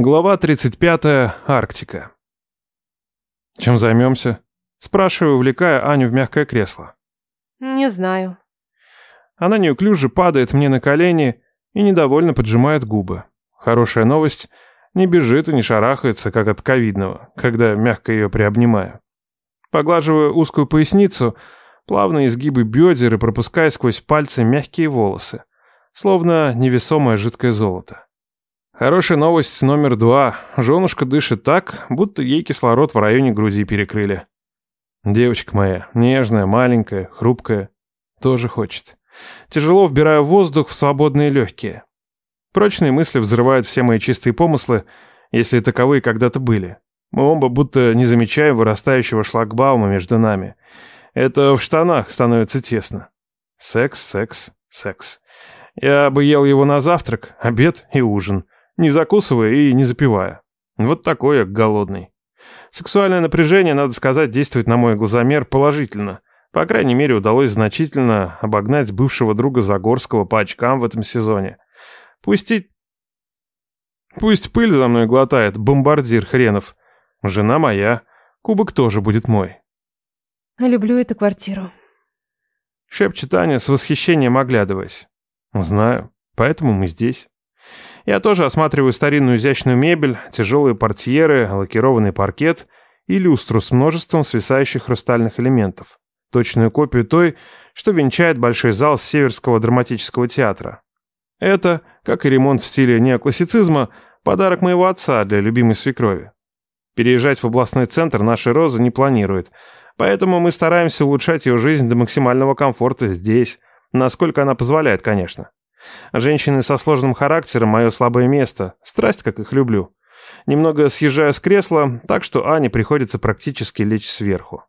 Глава 35. Арктика. «Чем займемся?» Спрашиваю, увлекая Аню в мягкое кресло. Не знаю. Она неуклюже падает мне на колени и недовольно поджимает губы. Хорошая новость — не бежит и не шарахается, как от ковидного, когда мягко ее приобнимаю. Поглаживаю узкую поясницу, плавные изгибы бедер и пропуская сквозь пальцы мягкие волосы, словно невесомое жидкое золото. Хорошая новость номер два. Женушка дышит так, будто ей кислород в районе груди перекрыли. Девочка моя, нежная, маленькая, хрупкая, тоже хочет. Тяжело вбираю воздух в свободные легкие. Прочные мысли взрывают все мои чистые помыслы, если таковые когда-то были. Мы оба будто не замечаем вырастающего шлагбаума между нами. Это в штанах становится тесно. Секс, секс, секс. Я бы ел его на завтрак, обед и ужин, не закусывая и не запивая. Вот такой я голодный. Сексуальное напряжение, надо сказать, действует на мой глазомер положительно. По крайней мере, удалось значительно обогнать бывшего друга Загорского по очкам в этом сезоне. Пустить... Пусть пыль за мной глотает, бомбардир хренов. Жена моя, кубок тоже будет мой. Люблю эту квартиру. Шепчет Аня с восхищением оглядываясь. Знаю, поэтому мы здесь. Я тоже осматриваю старинную изящную мебель, тяжелые портьеры, лакированный паркет и люстру с множеством свисающих хрустальных элементов. Точную копию той, что венчает большой зал Северского драматического театра. Это, как и ремонт в стиле неоклассицизма, подарок моего отца для любимой свекрови. Переезжать в областной центр наша Роза не планирует, поэтому мы стараемся улучшать ее жизнь до максимального комфорта здесь, насколько она позволяет, конечно. Женщины со сложным характером – мое слабое место, страсть, как их люблю. Немного съезжаю с кресла, так что Ане приходится практически лечь сверху.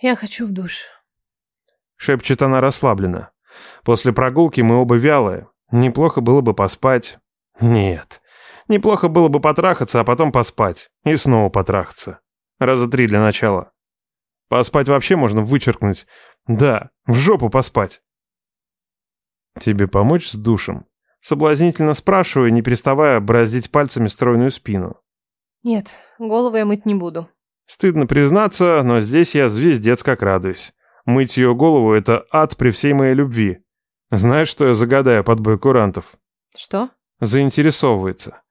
Я хочу в душ. Шепчет она расслабленно. После прогулки мы оба вялые, Неплохо было бы поспать. Нет. Неплохо было бы потрахаться, а потом поспать. И снова потрахаться. Раза три для начала. Поспать вообще можно вычеркнуть. Да, в жопу поспать. Тебе помочь с душем? Соблазнительно спрашиваю, не переставая бороздить пальцами стройную спину. Нет, голову я мыть не буду. Стыдно признаться, но здесь я звездец как радуюсь. Мыть ее голову — это ад при всей моей любви. Знаешь, что я загадаю под бой курантов? Что? Заинтересовывается.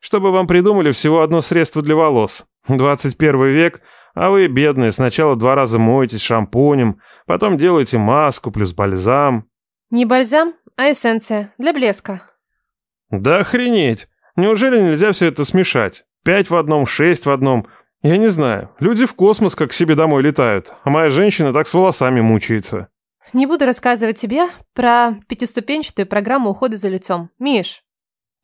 Чтобы вам придумали всего одно средство для волос. 21 век, а вы, бедные, сначала два раза моетесь шампунем, потом делаете маску плюс бальзам. Не бальзам, а эссенция для блеска. Да охренеть! Неужели нельзя все это смешать? Пять в одном, шесть в одном. Я не знаю. Люди в космос как к себе домой летают, а моя женщина так с волосами мучается. Не буду рассказывать тебе про пятиступенчатую программу ухода за лицом. Миш.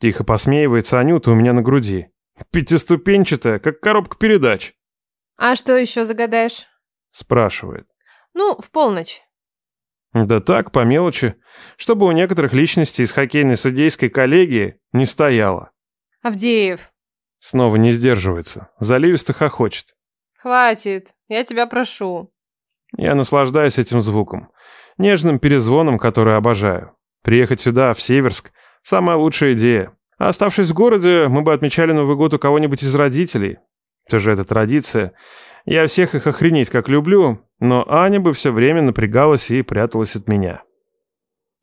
Тихо посмеивается Анюта у меня на груди. Пятиступенчатая, как коробка передач. А что еще загадаешь? Спрашивает. Ну, в полночь. Да так, по мелочи. Чтобы у некоторых личностей из хоккейной судейской коллегии не стояло. Авдеев. Снова не сдерживается. Заливисто хохочет. Хватит, я тебя прошу. Я наслаждаюсь этим звуком нежным перезвоном, который обожаю. Приехать сюда, в Северск, самая лучшая идея. А оставшись в городе, мы бы отмечали Новый год у кого-нибудь из родителей. Все же это традиция. Я всех их охренеть как люблю, но Аня бы все время напрягалась и пряталась от меня.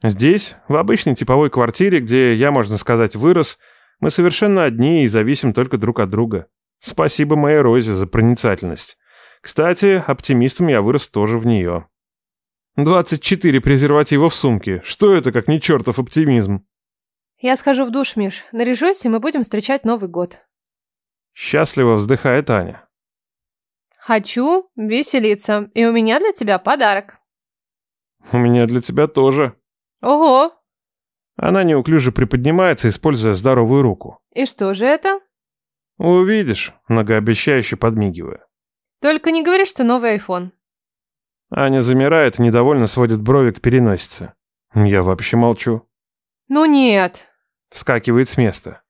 Здесь, в обычной типовой квартире, где я, можно сказать, вырос, мы совершенно одни и зависим только друг от друга. Спасибо моей Розе за проницательность. Кстати, оптимистом я вырос тоже в нее. 24 презерватива в сумке. Что это, как не чертов оптимизм? Я схожу в душ, Миш. Наряжусь, и мы будем встречать Новый год. Счастливо вздыхает Аня. Хочу веселиться, и у меня для тебя подарок. У меня для тебя тоже. Ого! Она неуклюже приподнимается, используя здоровую руку. И что же это? Увидишь, многообещающе подмигивая. Только не говори, что новый iPhone. Аня замирает и недовольно сводит брови к переносице. Я вообще молчу. Ну нет. Вскакивает с места.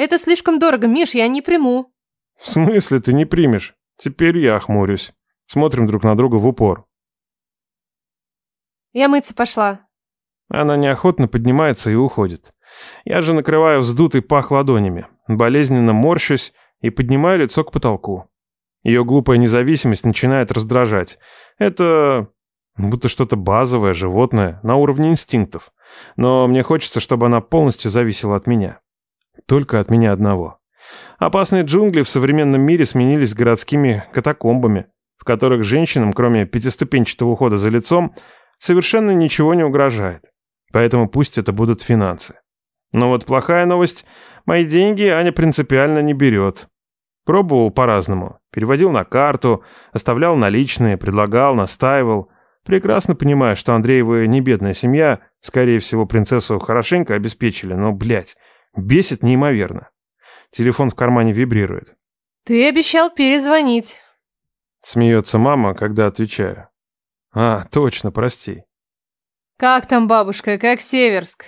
Это слишком дорого, Миш, я не приму. В смысле ты не примешь? Теперь я хмурюсь. Смотрим друг на друга в упор. Я мыться пошла. Она неохотно поднимается и уходит. Я же накрываю вздутый пах ладонями, болезненно морщусь и поднимаю лицо к потолку. Ее глупая независимость начинает раздражать. Это будто что-то базовое, животное, на уровне инстинктов. Но мне хочется, чтобы она полностью зависела от меня. Только от меня одного. Опасные джунгли в современном мире сменились городскими катакомбами, в которых женщинам, кроме пятиступенчатого ухода за лицом, совершенно ничего не угрожает. Поэтому пусть это будут финансы. Но вот плохая новость. Мои деньги Аня принципиально не берет. Пробовал по-разному. Переводил на карту, оставлял наличные, предлагал, настаивал. Прекрасно понимаю, что Андреевы не бедная семья, скорее всего, принцессу хорошенько обеспечили, но, блядь, бесит неимоверно. Телефон в кармане вибрирует. Ты обещал перезвонить. Смеется мама, когда отвечаю. А, точно, прости. Как там бабушка, как Северск?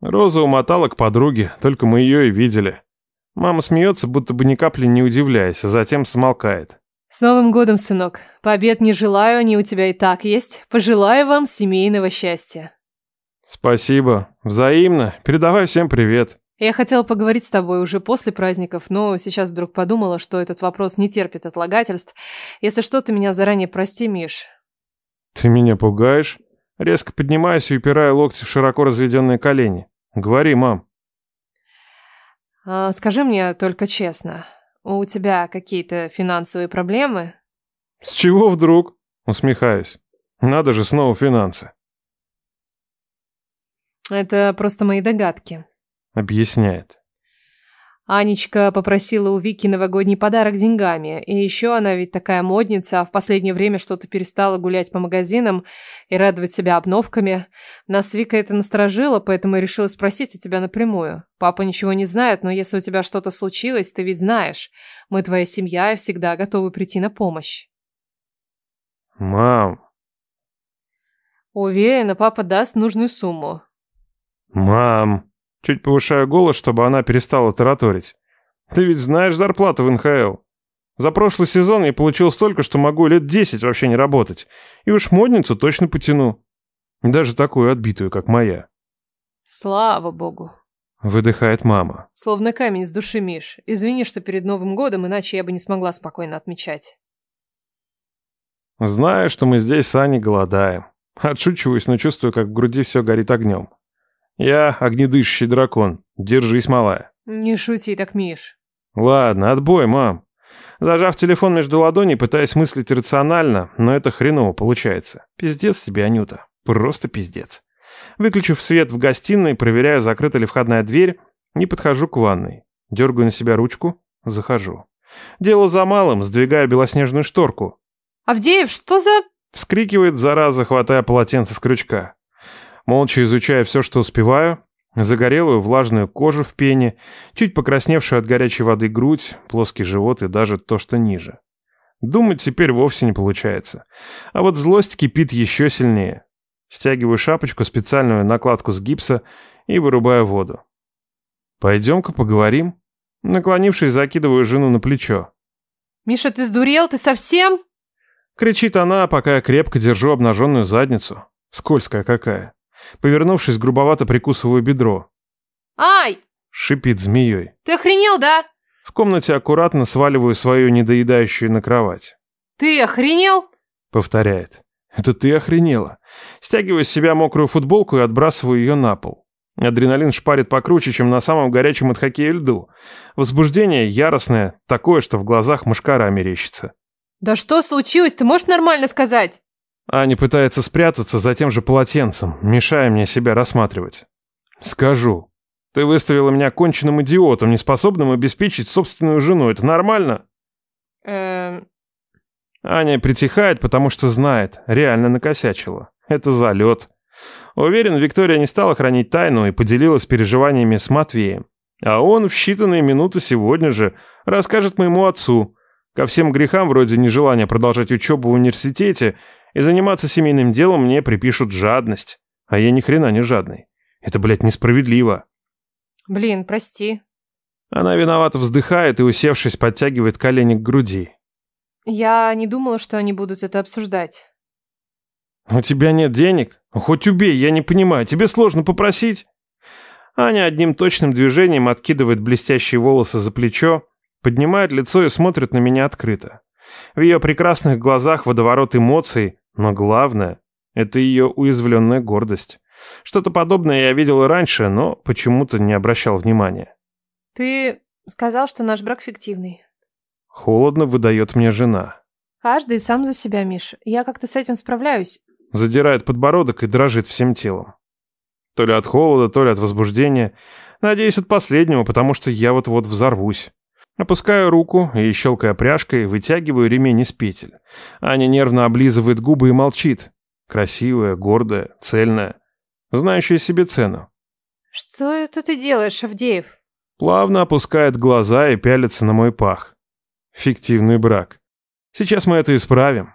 Роза умотала к подруге, только мы ее и видели. Мама смеется, будто бы ни капли не удивляясь, а затем смолкает. С Новым годом, сынок. Побед не желаю, они у тебя и так есть. Пожелаю вам семейного счастья. Спасибо. Взаимно. Передавай всем привет. Я хотела поговорить с тобой уже после праздников, но сейчас вдруг подумала, что этот вопрос не терпит отлагательств. Если что, ты меня заранее прости, Миш. Ты меня пугаешь? Резко поднимаюсь и упираю локти в широко разведенные колени. Говори, мам. А, скажи мне только честно, у тебя какие-то финансовые проблемы? С чего вдруг? Усмехаюсь. Надо же снова финансы. Это просто мои догадки. Объясняет. Анечка попросила у Вики новогодний подарок деньгами. И еще она ведь такая модница, а в последнее время что-то перестала гулять по магазинам и радовать себя обновками. Нас Вика это насторожило, поэтому я решила спросить у тебя напрямую. Папа ничего не знает, но если у тебя что-то случилось, ты ведь знаешь. Мы твоя семья и всегда готовы прийти на помощь. Мам. Уверена, папа даст нужную сумму. Мам. Чуть повышаю голос, чтобы она перестала тараторить. Ты ведь знаешь зарплату в НХЛ. За прошлый сезон я получил столько, что могу лет десять вообще не работать. И уж модницу точно потяну. Даже такую отбитую, как моя. Слава богу. Выдыхает мама. Словно камень с души, Миш. Извини, что перед Новым годом, иначе я бы не смогла спокойно отмечать. Знаю, что мы здесь с Аней голодаем. Отшучиваюсь, но чувствую, как в груди все горит огнем. Я огнедышащий дракон. Держись, малая. Не шути так, Миш. Ладно, отбой, мам. Зажав телефон между ладоней, пытаясь мыслить рационально, но это хреново получается. Пиздец тебе, Анюта. Просто пиздец. Выключив свет в гостиной, проверяю, закрыта ли входная дверь, не подхожу к ванной. Дергаю на себя ручку, захожу. Дело за малым, сдвигаю белоснежную шторку. «Авдеев, что за...» Вскрикивает, зараза, хватая полотенце с крючка. Молча изучая все, что успеваю, загорелую влажную кожу в пене, чуть покрасневшую от горячей воды грудь, плоский живот и даже то, что ниже. Думать теперь вовсе не получается. А вот злость кипит еще сильнее. Стягиваю шапочку, специальную накладку с гипса и вырубаю воду. «Пойдем-ка поговорим». Наклонившись, закидываю жену на плечо. «Миша, ты сдурел? Ты совсем?» Кричит она, пока я крепко держу обнаженную задницу. Скользкая какая. Повернувшись, грубовато прикусываю бедро. «Ай!» — шипит змеей. «Ты охренел, да?» В комнате аккуратно сваливаю свою недоедающую на кровать. «Ты охренел?» — повторяет. «Это ты охренела». Стягиваю с себя мокрую футболку и отбрасываю ее на пол. Адреналин шпарит покруче, чем на самом горячем от хоккея льду. Возбуждение яростное, такое, что в глазах мышкара мерещится. «Да что случилось? Ты можешь нормально сказать?» Аня пытается спрятаться за тем же полотенцем, мешая мне себя рассматривать. Скажу. Ты выставила меня конченным идиотом, неспособным обеспечить собственную жену. Это нормально? Эм... Аня притихает, потому что знает, реально накосячила. Это залет. Уверен, Виктория не стала хранить тайну и поделилась переживаниями с Матвеем. А он в считанные минуты сегодня же расскажет моему отцу. Ко всем грехам вроде нежелания продолжать учебу в университете и заниматься семейным делом мне припишут жадность. А я ни хрена не жадный. Это, блядь, несправедливо. Блин, прости. Она виновато вздыхает и, усевшись, подтягивает колени к груди. Я не думала, что они будут это обсуждать. У тебя нет денег? Хоть убей, я не понимаю. Тебе сложно попросить? Аня одним точным движением откидывает блестящие волосы за плечо, поднимает лицо и смотрит на меня открыто. В ее прекрасных глазах водоворот эмоций, но главное — это ее уязвленная гордость. Что-то подобное я видел и раньше, но почему-то не обращал внимания. Ты сказал, что наш брак фиктивный. Холодно выдает мне жена. Каждый сам за себя, Миш. Я как-то с этим справляюсь. Задирает подбородок и дрожит всем телом. То ли от холода, то ли от возбуждения. Надеюсь, от последнего, потому что я вот-вот взорвусь. Опускаю руку и, щелкая пряжкой, вытягиваю ремень из петель. Аня нервно облизывает губы и молчит. Красивая, гордая, цельная, знающая себе цену. Что это ты делаешь, Авдеев? Плавно опускает глаза и пялится на мой пах. Фиктивный брак. Сейчас мы это исправим.